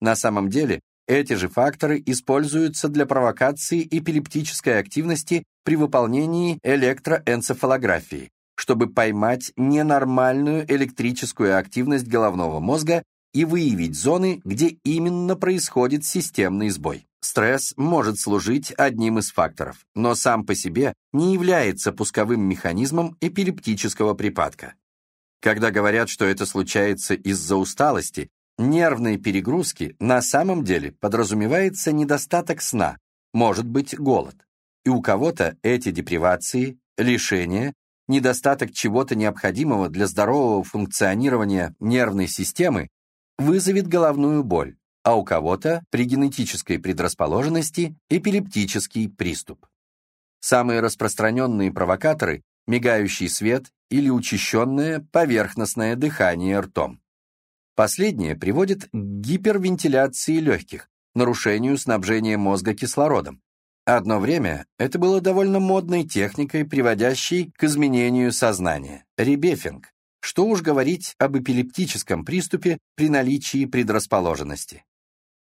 На самом деле, эти же факторы используются для провокации эпилептической активности при выполнении электроэнцефалографии, чтобы поймать ненормальную электрическую активность головного мозга и выявить зоны, где именно происходит системный сбой. Стресс может служить одним из факторов, но сам по себе не является пусковым механизмом эпилептического припадка. Когда говорят, что это случается из-за усталости, нервной перегрузки, на самом деле подразумевается недостаток сна, может быть голод. И у кого-то эти депривации, лишения, недостаток чего-то необходимого для здорового функционирования нервной системы вызовет головную боль, а у кого-то при генетической предрасположенности эпилептический приступ. Самые распространенные провокаторы – мигающий свет или учащенное поверхностное дыхание ртом. Последнее приводит к гипервентиляции легких, нарушению снабжения мозга кислородом, Одно время это было довольно модной техникой, приводящей к изменению сознания – ребефинг. Что уж говорить об эпилептическом приступе при наличии предрасположенности.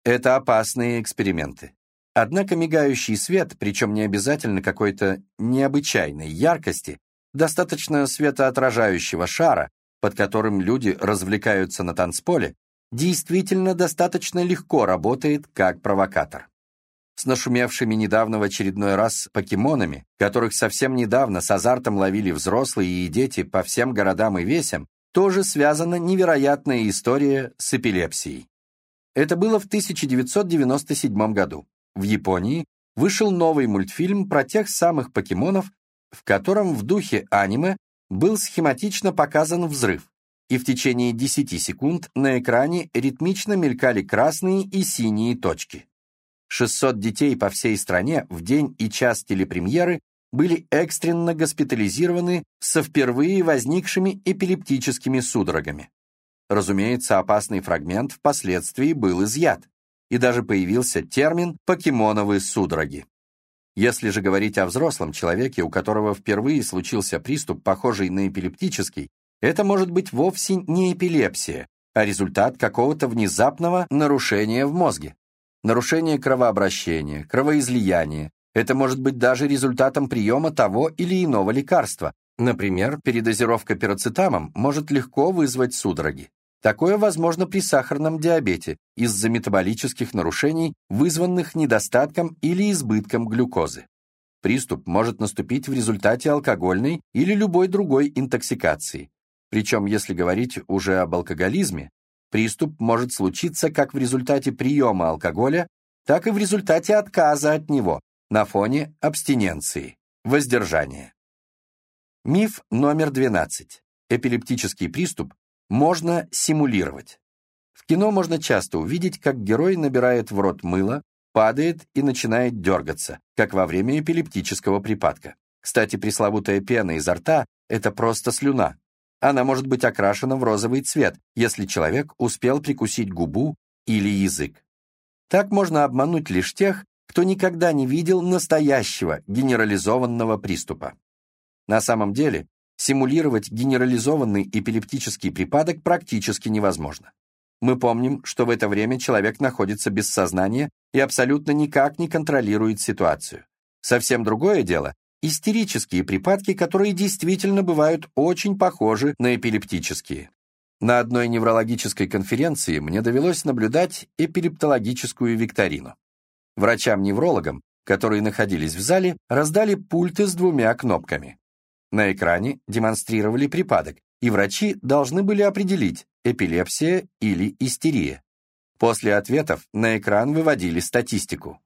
Это опасные эксперименты. Однако мигающий свет, причем не обязательно какой-то необычайной яркости, достаточно светоотражающего шара, под которым люди развлекаются на танцполе, действительно достаточно легко работает как провокатор с нашумевшими недавно в очередной раз покемонами, которых совсем недавно с азартом ловили взрослые и дети по всем городам и весям, тоже связана невероятная история с эпилепсией. Это было в 1997 году. В Японии вышел новый мультфильм про тех самых покемонов, в котором в духе аниме был схематично показан взрыв, и в течение 10 секунд на экране ритмично мелькали красные и синие точки. 600 детей по всей стране в день и час телепремьеры были экстренно госпитализированы со впервые возникшими эпилептическими судорогами. Разумеется, опасный фрагмент впоследствии был изъят, и даже появился термин «покемоновые судороги». Если же говорить о взрослом человеке, у которого впервые случился приступ, похожий на эпилептический, это может быть вовсе не эпилепсия, а результат какого-то внезапного нарушения в мозге нарушение кровообращения, кровоизлияния. Это может быть даже результатом приема того или иного лекарства. Например, передозировка пироцетамом может легко вызвать судороги. Такое возможно при сахарном диабете из-за метаболических нарушений, вызванных недостатком или избытком глюкозы. Приступ может наступить в результате алкогольной или любой другой интоксикации. Причем, если говорить уже об алкоголизме, Приступ может случиться как в результате приема алкоголя, так и в результате отказа от него на фоне абстиненции, воздержания. Миф номер 12. Эпилептический приступ можно симулировать. В кино можно часто увидеть, как герой набирает в рот мыло, падает и начинает дергаться, как во время эпилептического припадка. Кстати, пресловутая пена изо рта – это просто слюна. Она может быть окрашена в розовый цвет, если человек успел прикусить губу или язык. Так можно обмануть лишь тех, кто никогда не видел настоящего генерализованного приступа. На самом деле, симулировать генерализованный эпилептический припадок практически невозможно. Мы помним, что в это время человек находится без сознания и абсолютно никак не контролирует ситуацию. Совсем другое дело – истерические припадки, которые действительно бывают очень похожи на эпилептические. На одной неврологической конференции мне довелось наблюдать эпилептологическую викторину. Врачам-неврологам, которые находились в зале, раздали пульты с двумя кнопками. На экране демонстрировали припадок, и врачи должны были определить, эпилепсия или истерия. После ответов на экран выводили статистику.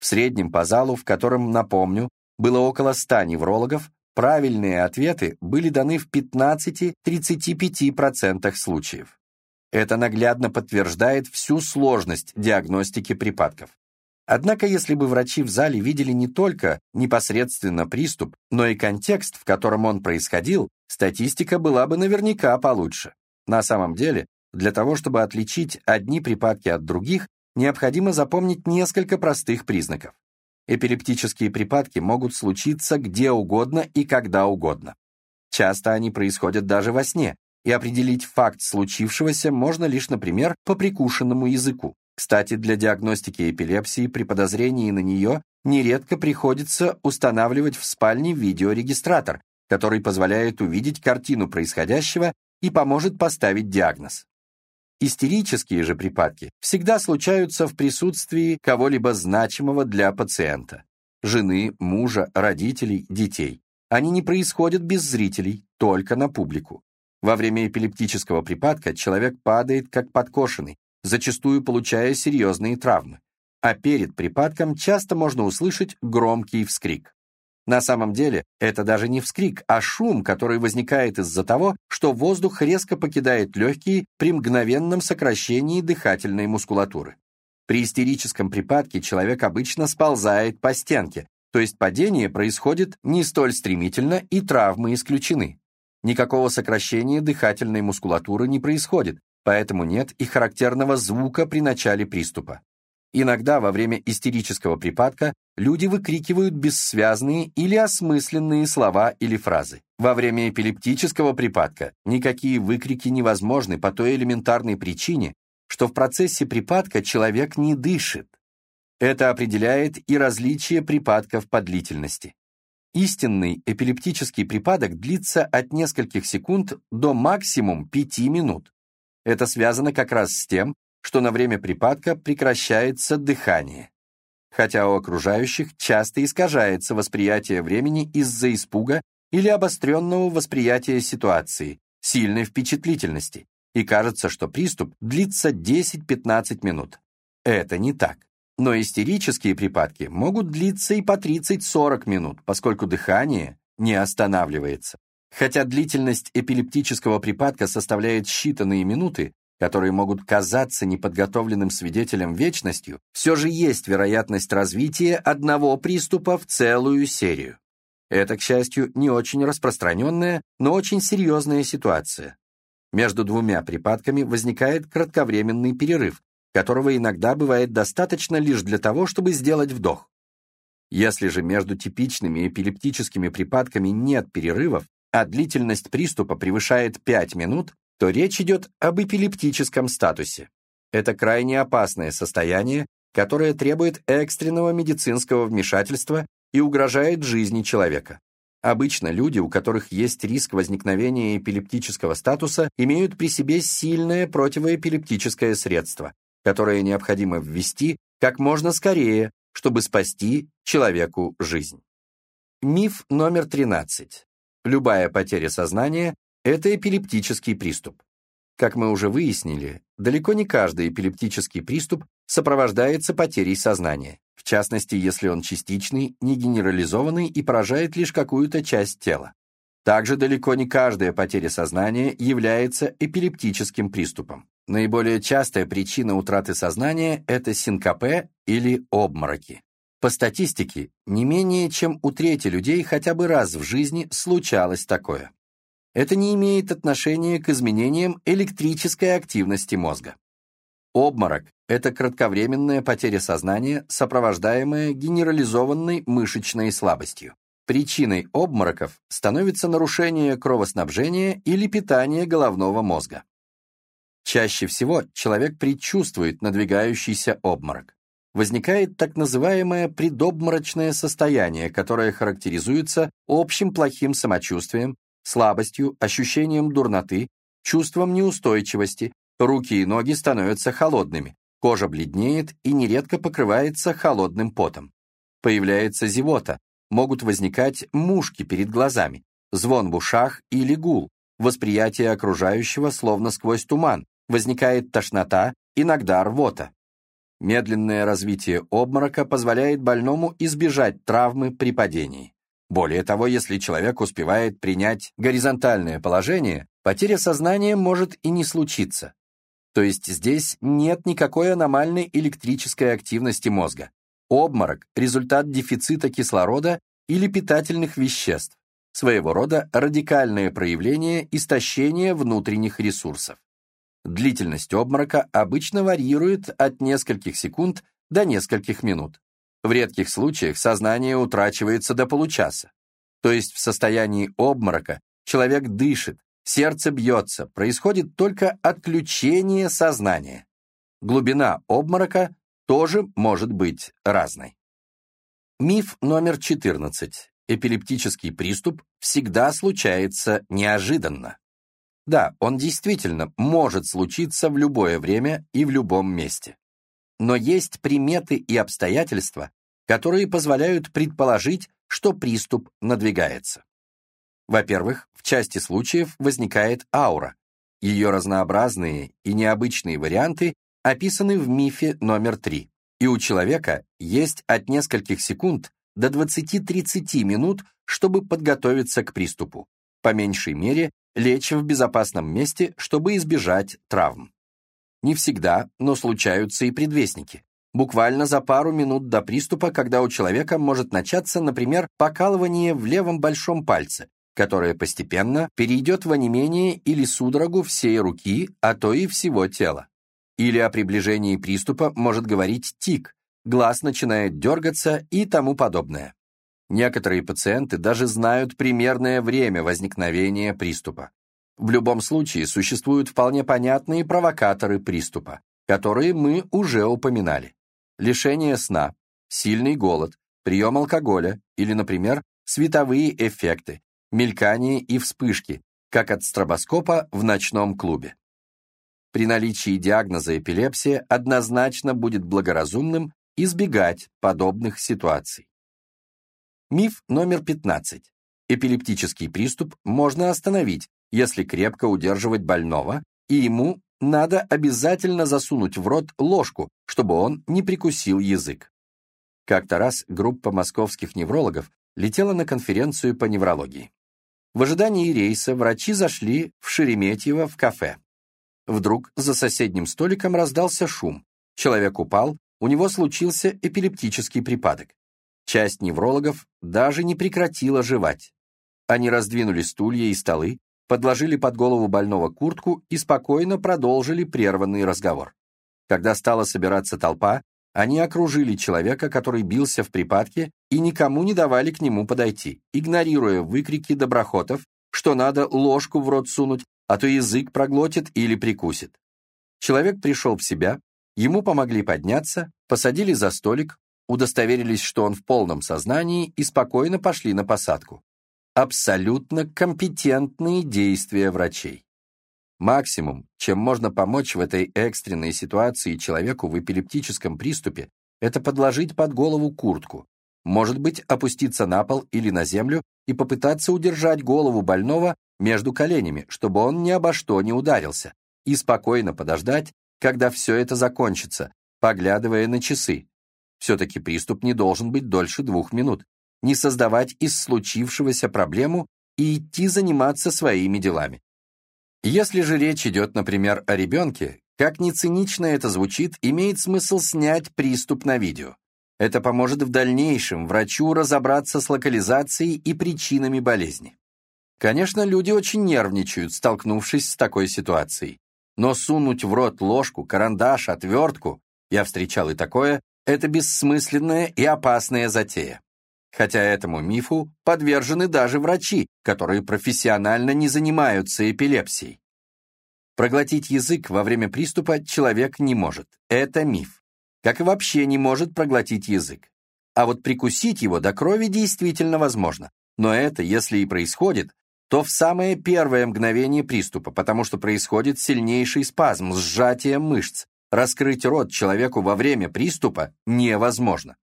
В среднем по залу, в котором, напомню, было около 100 неврологов, правильные ответы были даны в 15-35% случаев. Это наглядно подтверждает всю сложность диагностики припадков. Однако, если бы врачи в зале видели не только непосредственно приступ, но и контекст, в котором он происходил, статистика была бы наверняка получше. На самом деле, для того, чтобы отличить одни припадки от других, необходимо запомнить несколько простых признаков. Эпилептические припадки могут случиться где угодно и когда угодно. Часто они происходят даже во сне, и определить факт случившегося можно лишь, например, по прикушенному языку. Кстати, для диагностики эпилепсии при подозрении на нее нередко приходится устанавливать в спальне видеорегистратор, который позволяет увидеть картину происходящего и поможет поставить диагноз. Истерические же припадки всегда случаются в присутствии кого-либо значимого для пациента – жены, мужа, родителей, детей. Они не происходят без зрителей, только на публику. Во время эпилептического припадка человек падает как подкошенный, зачастую получая серьезные травмы. А перед припадком часто можно услышать громкий вскрик. На самом деле, это даже не вскрик, а шум, который возникает из-за того, что воздух резко покидает легкие при мгновенном сокращении дыхательной мускулатуры. При истерическом припадке человек обычно сползает по стенке, то есть падение происходит не столь стремительно и травмы исключены. Никакого сокращения дыхательной мускулатуры не происходит, поэтому нет и характерного звука при начале приступа. Иногда во время истерического припадка люди выкрикивают бессвязные или осмысленные слова или фразы. Во время эпилептического припадка никакие выкрики невозможны по той элементарной причине, что в процессе припадка человек не дышит. Это определяет и различие припадков по длительности. Истинный эпилептический припадок длится от нескольких секунд до максимум 5 минут. Это связано как раз с тем, что на время припадка прекращается дыхание. Хотя у окружающих часто искажается восприятие времени из-за испуга или обостренного восприятия ситуации, сильной впечатлительности, и кажется, что приступ длится 10-15 минут. Это не так. Но истерические припадки могут длиться и по 30-40 минут, поскольку дыхание не останавливается. Хотя длительность эпилептического припадка составляет считанные минуты, которые могут казаться неподготовленным свидетелем вечностью, все же есть вероятность развития одного приступа в целую серию. Это, к счастью, не очень распространенная, но очень серьезная ситуация. Между двумя припадками возникает кратковременный перерыв, которого иногда бывает достаточно лишь для того, чтобы сделать вдох. Если же между типичными эпилептическими припадками нет перерывов, а длительность приступа превышает 5 минут, то речь идет об эпилептическом статусе. Это крайне опасное состояние, которое требует экстренного медицинского вмешательства и угрожает жизни человека. Обычно люди, у которых есть риск возникновения эпилептического статуса, имеют при себе сильное противоэпилептическое средство, которое необходимо ввести как можно скорее, чтобы спасти человеку жизнь. Миф номер 13. Любая потеря сознания это эпилептический приступ. Как мы уже выяснили, далеко не каждый эпилептический приступ сопровождается потерей сознания, в частности, если он частичный, не генерализованный и поражает лишь какую-то часть тела. Также далеко не каждая потеря сознания является эпилептическим приступом. Наиболее частая причина утраты сознания – это синкопе или обмороки. По статистике, не менее чем у трети людей хотя бы раз в жизни случалось такое. Это не имеет отношения к изменениям электрической активности мозга. Обморок – это кратковременная потеря сознания, сопровождаемая генерализованной мышечной слабостью. Причиной обмороков становится нарушение кровоснабжения или питания головного мозга. Чаще всего человек предчувствует надвигающийся обморок возникает так называемое предобморочное состояние, которое характеризуется общим плохим самочувствием, слабостью, ощущением дурноты, чувством неустойчивости, руки и ноги становятся холодными, кожа бледнеет и нередко покрывается холодным потом. Появляется зевота, могут возникать мушки перед глазами, звон в ушах или гул, восприятие окружающего словно сквозь туман, возникает тошнота, иногда рвота. Медленное развитие обморока позволяет больному избежать травмы при падении. Более того, если человек успевает принять горизонтальное положение, потеря сознания может и не случиться. То есть здесь нет никакой аномальной электрической активности мозга. Обморок – результат дефицита кислорода или питательных веществ, своего рода радикальное проявление истощения внутренних ресурсов. Длительность обморока обычно варьирует от нескольких секунд до нескольких минут. В редких случаях сознание утрачивается до получаса. То есть в состоянии обморока человек дышит, сердце бьется, происходит только отключение сознания. Глубина обморока тоже может быть разной. Миф номер 14. Эпилептический приступ всегда случается неожиданно. Да, он действительно может случиться в любое время и в любом месте. Но есть приметы и обстоятельства, которые позволяют предположить, что приступ надвигается. Во-первых, в части случаев возникает аура. Ее разнообразные и необычные варианты описаны в мифе номер 3. И у человека есть от нескольких секунд до 20-30 минут, чтобы подготовиться к приступу. По меньшей мере, лечь в безопасном месте, чтобы избежать травм. Не всегда, но случаются и предвестники. Буквально за пару минут до приступа, когда у человека может начаться, например, покалывание в левом большом пальце, которое постепенно перейдет в онемение или судорогу всей руки, а то и всего тела. Или о приближении приступа может говорить тик, глаз начинает дергаться и тому подобное. Некоторые пациенты даже знают примерное время возникновения приступа. В любом случае существуют вполне понятные провокаторы приступа, которые мы уже упоминали. Лишение сна, сильный голод, прием алкоголя или, например, световые эффекты, мелькание и вспышки, как от стробоскопа в ночном клубе. При наличии диагноза эпилепсия однозначно будет благоразумным избегать подобных ситуаций. Миф номер 15. Эпилептический приступ можно остановить, если крепко удерживать больного, и ему надо обязательно засунуть в рот ложку, чтобы он не прикусил язык. Как-то раз группа московских неврологов летела на конференцию по неврологии. В ожидании рейса врачи зашли в Шереметьево в кафе. Вдруг за соседним столиком раздался шум. Человек упал, у него случился эпилептический припадок. Часть неврологов даже не прекратила жевать. Они раздвинули стулья и столы, подложили под голову больного куртку и спокойно продолжили прерванный разговор. Когда стала собираться толпа, они окружили человека, который бился в припадке, и никому не давали к нему подойти, игнорируя выкрики доброхотов, что надо ложку в рот сунуть, а то язык проглотит или прикусит. Человек пришел в себя, ему помогли подняться, посадили за столик, удостоверились, что он в полном сознании и спокойно пошли на посадку. Абсолютно компетентные действия врачей. Максимум, чем можно помочь в этой экстренной ситуации человеку в эпилептическом приступе, это подложить под голову куртку, может быть, опуститься на пол или на землю и попытаться удержать голову больного между коленями, чтобы он ни обо что не ударился, и спокойно подождать, когда все это закончится, поглядывая на часы, все-таки приступ не должен быть дольше двух минут. Не создавать из случившегося проблему и идти заниматься своими делами. Если же речь идет, например, о ребенке, Как ни цинично это звучит, имеет смысл снять приступ на видео. Это поможет в дальнейшем врачу разобраться с локализацией и причинами болезни. Конечно, люди очень нервничают, столкнувшись с такой ситуацией. Но сунуть в рот ложку, карандаш, отвертку, я встречал и такое, это бессмысленная и опасная затея. Хотя этому мифу подвержены даже врачи, которые профессионально не занимаются эпилепсией. Проглотить язык во время приступа человек не может. Это миф. Как и вообще не может проглотить язык. А вот прикусить его до крови действительно возможно. Но это, если и происходит, то в самое первое мгновение приступа, потому что происходит сильнейший спазм, сжатие мышц. Раскрыть рот человеку во время приступа невозможно.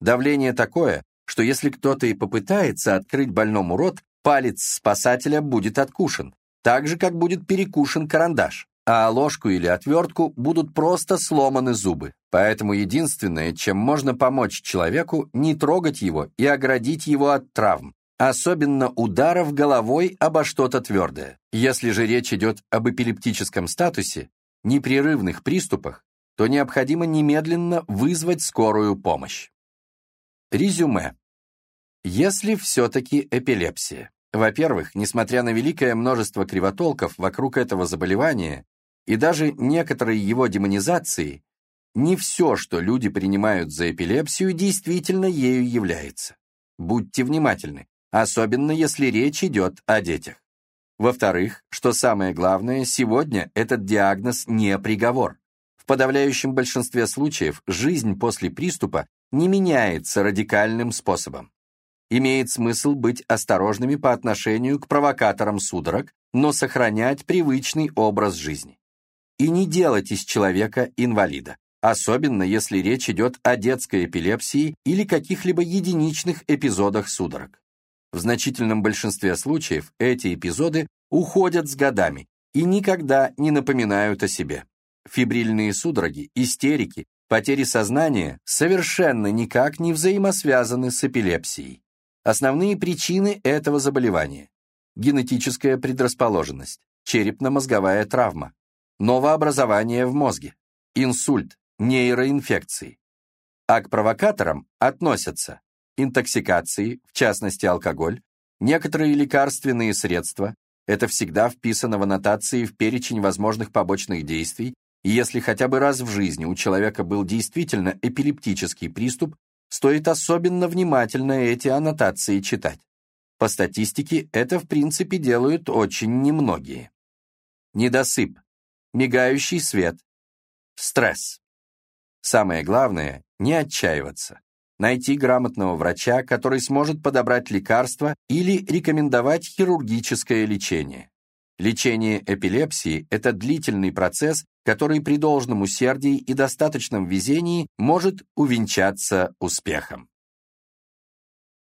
Давление такое, что если кто-то и попытается открыть больному рот, палец спасателя будет откушен, так же, как будет перекушен карандаш, а ложку или отвертку будут просто сломаны зубы. Поэтому единственное, чем можно помочь человеку, не трогать его и оградить его от травм, особенно ударов головой обо что-то твердое. Если же речь идет об эпилептическом статусе, непрерывных приступах, то необходимо немедленно вызвать скорую помощь. Резюме. Если все-таки эпилепсия. Во-первых, несмотря на великое множество кривотолков вокруг этого заболевания и даже некоторые его демонизации, не все, что люди принимают за эпилепсию, действительно ею является. Будьте внимательны особенно если речь идет о детях. Во-вторых, что самое главное, сегодня этот диагноз не приговор. В подавляющем большинстве случаев жизнь после приступа не меняется радикальным способом. Имеет смысл быть осторожными по отношению к провокаторам судорог, но сохранять привычный образ жизни. И не делать из человека инвалида, особенно если речь идет о детской эпилепсии или каких-либо единичных эпизодах судорог. В значительном большинстве случаев эти эпизоды уходят с годами и никогда не напоминают о себе. Фибрильные судороги, истерики, потери сознания совершенно никак не взаимосвязаны с эпилепсией. Основные причины этого заболевания – генетическая предрасположенность, черепно-мозговая травма, новообразование в мозге, инсульт, нейроинфекции. А к провокаторам относятся интоксикации, в частности алкоголь, некоторые лекарственные средства, это всегда вписано в аннотации в перечень возможных побочных действий, если хотя бы раз в жизни у человека был действительно эпилептический приступ, стоит особенно внимательно эти аннотации читать. По статистике, это в принципе делают очень немногие. Недосып, мигающий свет, стресс. Самое главное – не отчаиваться найти грамотного врача, который сможет подобрать лекарства или рекомендовать хирургическое лечение. Лечение эпилепсии – это длительный процесс, который при должном усердии и достаточном везении может увенчаться успехом.